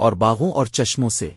اور باغوں اور چشموں سے۔